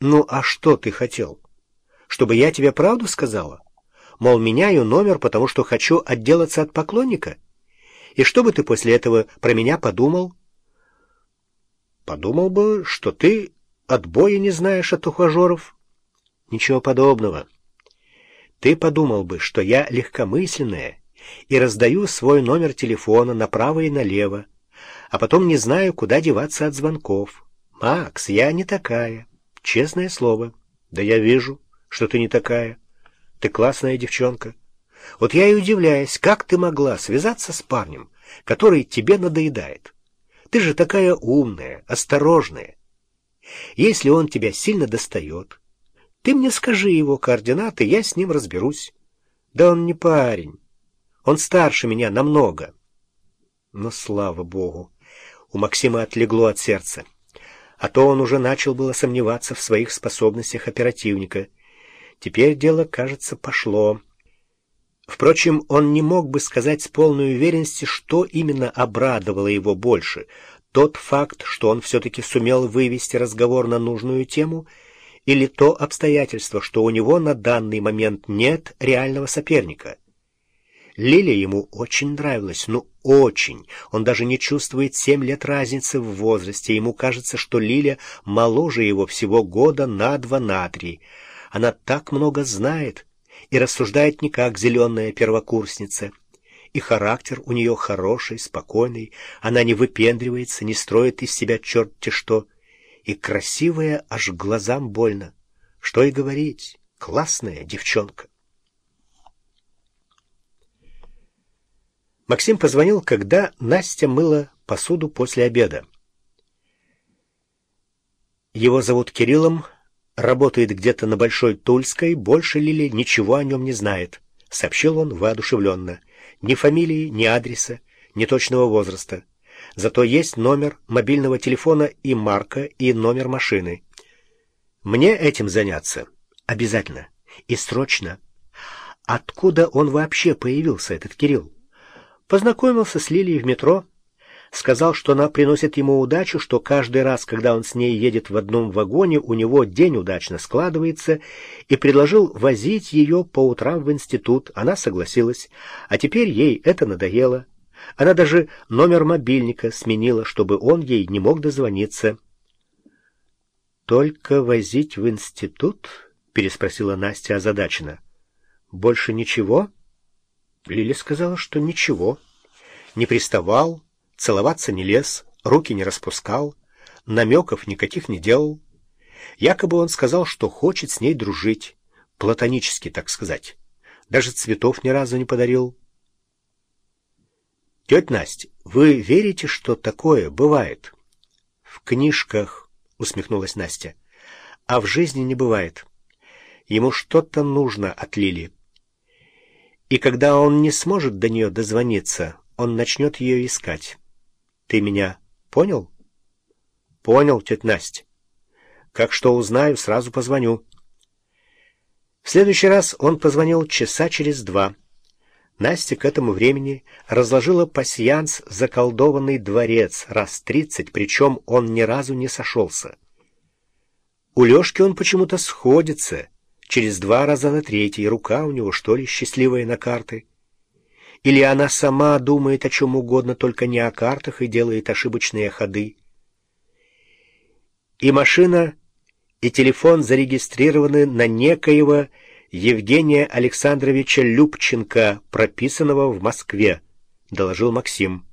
Ну, а что ты хотел? Чтобы я тебе правду сказала? Мол, меняю номер, потому что хочу отделаться от поклонника? И что бы ты после этого про меня подумал? Подумал бы, что ты отбоя не знаешь от ухажеров. Ничего подобного. Ты подумал бы, что я легкомысленная и раздаю свой номер телефона направо и налево, а потом не знаю, куда деваться от звонков. Макс, я не такая. Честное слово. Да я вижу, что ты не такая. Ты классная девчонка. Вот я и удивляюсь, как ты могла связаться с парнем, который тебе надоедает. Ты же такая умная, осторожная. Если он тебя сильно достает, ты мне скажи его координаты, я с ним разберусь. Да он не парень. Он старше меня намного. Но, слава богу, у Максима отлегло от сердца. А то он уже начал было сомневаться в своих способностях оперативника. Теперь дело, кажется, пошло. Впрочем, он не мог бы сказать с полной уверенностью, что именно обрадовало его больше. Тот факт, что он все-таки сумел вывести разговор на нужную тему, или то обстоятельство, что у него на данный момент нет реального соперника — Лиля ему очень нравилась, ну очень. Он даже не чувствует семь лет разницы в возрасте. Ему кажется, что Лиля моложе его всего года на два, на три. Она так много знает и рассуждает не как зеленая первокурсница. И характер у нее хороший, спокойный. Она не выпендривается, не строит из себя черт-те что. И красивая аж глазам больно. Что и говорить, классная девчонка. Максим позвонил, когда Настя мыла посуду после обеда. Его зовут Кириллом, работает где-то на Большой Тульской, больше Лили ничего о нем не знает, — сообщил он воодушевленно. Ни фамилии, ни адреса, ни точного возраста. Зато есть номер мобильного телефона и марка, и номер машины. Мне этим заняться обязательно и срочно. Откуда он вообще появился, этот Кирилл? Познакомился с Лилией в метро, сказал, что она приносит ему удачу, что каждый раз, когда он с ней едет в одном вагоне, у него день удачно складывается, и предложил возить ее по утрам в институт. Она согласилась, а теперь ей это надоело. Она даже номер мобильника сменила, чтобы он ей не мог дозвониться. «Только возить в институт?» — переспросила Настя озадаченно. «Больше ничего?» Лиля сказала, что ничего. Не приставал, целоваться не лез, руки не распускал, намеков никаких не делал. Якобы он сказал, что хочет с ней дружить, платонически, так сказать. Даже цветов ни разу не подарил. «Тетя Настя, вы верите, что такое бывает?» «В книжках», — усмехнулась Настя. «А в жизни не бывает. Ему что-то нужно от Лили. И когда он не сможет до нее дозвониться, он начнет ее искать. Ты меня понял? Понял, тетя Настя. Как что узнаю, сразу позвоню. В следующий раз он позвонил часа через два. Настя к этому времени разложила пасьянс заколдованный дворец раз тридцать, причем он ни разу не сошелся. У Лешки он почему-то сходится — через два раза на третий, рука у него, что ли, счастливая на карты. Или она сама думает о чем угодно, только не о картах и делает ошибочные ходы. И машина, и телефон зарегистрированы на некоего Евгения Александровича Любченко, прописанного в Москве, доложил Максим.